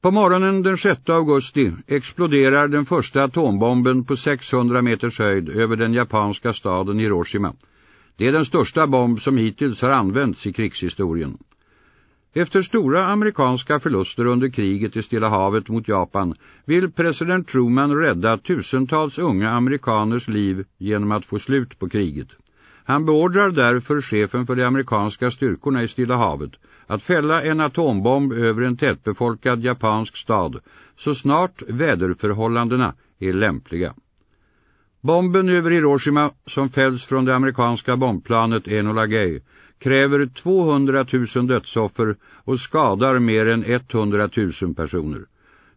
På morgonen den 6 augusti exploderar den första atombomben på 600 meters höjd över den japanska staden Hiroshima. Det är den största bomb som hittills har använts i krigshistorien. Efter stora amerikanska förluster under kriget i Stilla havet mot Japan vill president Truman rädda tusentals unga amerikaners liv genom att få slut på kriget. Han beordrar därför chefen för de amerikanska styrkorna i Stilla havet att fälla en atombomb över en tättbefolkad japansk stad så snart väderförhållandena är lämpliga. Bomben över Hiroshima som fälls från det amerikanska bombplanet Enola Gay kräver 200 000 dödsoffer och skadar mer än 100 000 personer.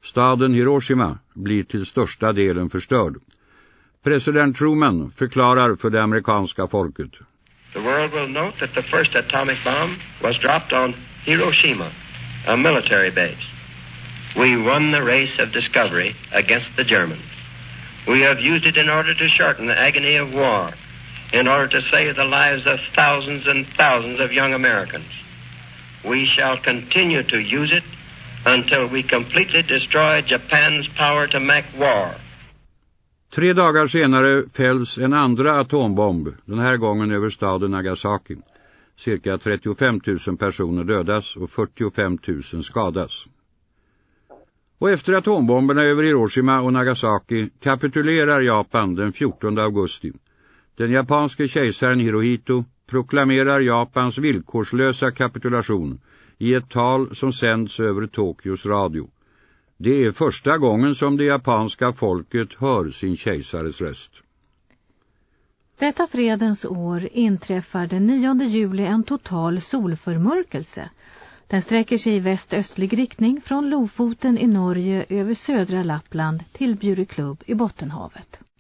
Staden Hiroshima blir till största delen förstörd. President Truman förklarar för det amerikanska folket. The world will note that the first atomic bomb was dropped on Hiroshima, a military base. We won the race of discovery against the Germans. We have used it in order to shorten the agony of war, in order to save the lives of thousands and thousands of young Americans. We shall continue to use it until we completely destroy Japan's power to make war. Tre dagar senare fälls en andra atombomb, den här gången över staden Nagasaki. Cirka 35 000 personer dödas och 45 000 skadas. Och efter atombomberna över Hiroshima och Nagasaki kapitulerar Japan den 14 augusti. Den japanske kejsaren Hirohito proklamerar Japans villkorslösa kapitulation i ett tal som sänds över Tokyos radio. Det är första gången som det japanska folket hör sin kejsares röst. Detta fredens år inträffar den 9 juli en total solförmörkelse. Den sträcker sig i väst-östlig riktning från Lofoten i Norge över södra Lappland till Bjureklubb i Bottenhavet.